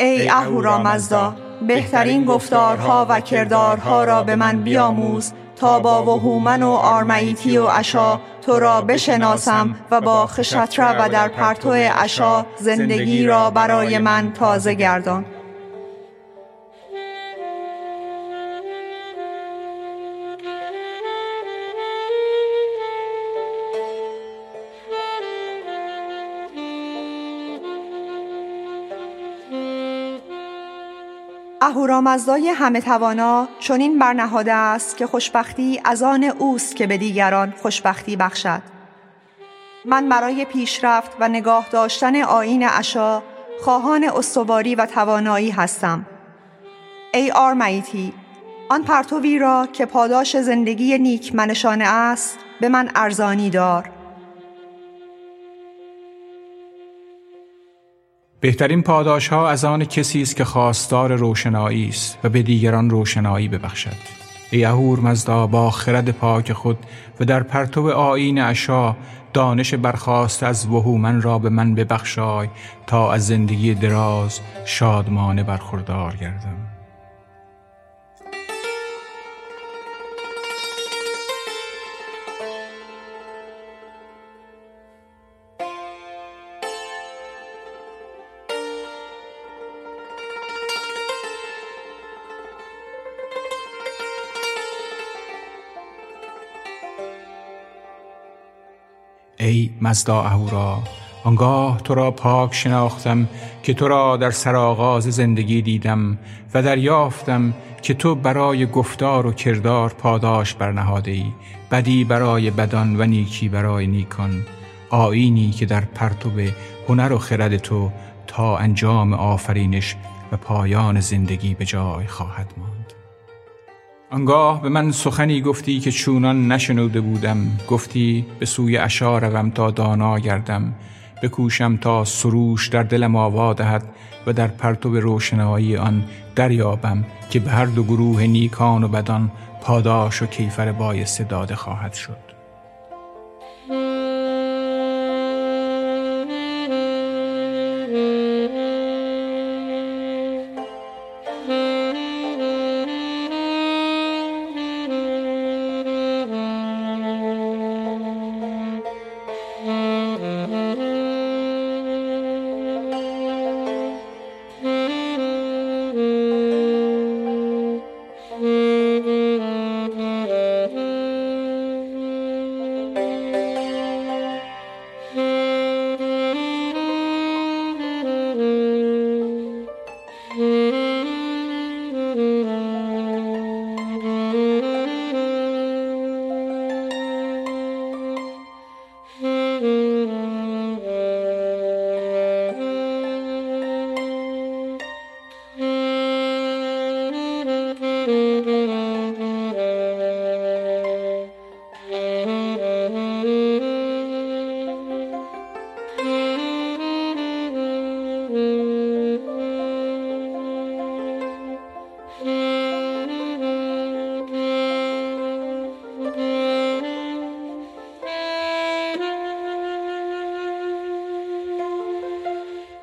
ای اهورامزدا بهترین گفتارها و کردارها را به من بیاموز. تا با وهومن و آرمایتی و اشا تو را بشناسم و با خشتره و در پرتو اشا زندگی را برای من تازه گردان. اهورامزدای همه توانا چنین برنهاده است که خوشبختی از آن اوست که به دیگران خوشبختی بخشد. من برای پیشرفت و نگاه داشتن آین اشا خواهان استواری و توانایی هستم. ای آرمیتی آن پرتوی را که پاداش زندگی نیک منشانه است به من ارزانی دار. بهترین پاداش ها از آن کسی است که خواستار روشنایی است و به دیگران روشنایی ببخشد. ای اهور مزدا با خرد پاک خود و در پرتو آین اشا دانش برخواست از وهومن را به من ببخشای تا از زندگی دراز شادمانه برخوردار گردم. ای مزدا اهورا آنگاه تو را پاک شناختم که تو را در سرآغاز زندگی دیدم و دریافتم که تو برای گفتار و کردار پاداش برنهاده ای بدی برای بدان و نیکی برای نیکان آینی که در پرتو هنر و خرد تو تا انجام آفرینش و پایان زندگی به جای خواهد ماند. آنگاه به من سخنی گفتی که چونان نشنوده بودم. گفتی به سوی اشا روم تا دانا گردم. بکوشم تا سروش در دلم آوا دهد و در پرتو روشنایی آن دریابم که به هر دو گروه نیکان و بدان پاداش و کیفر بایسته داده خواهد شد. Mm-hmm.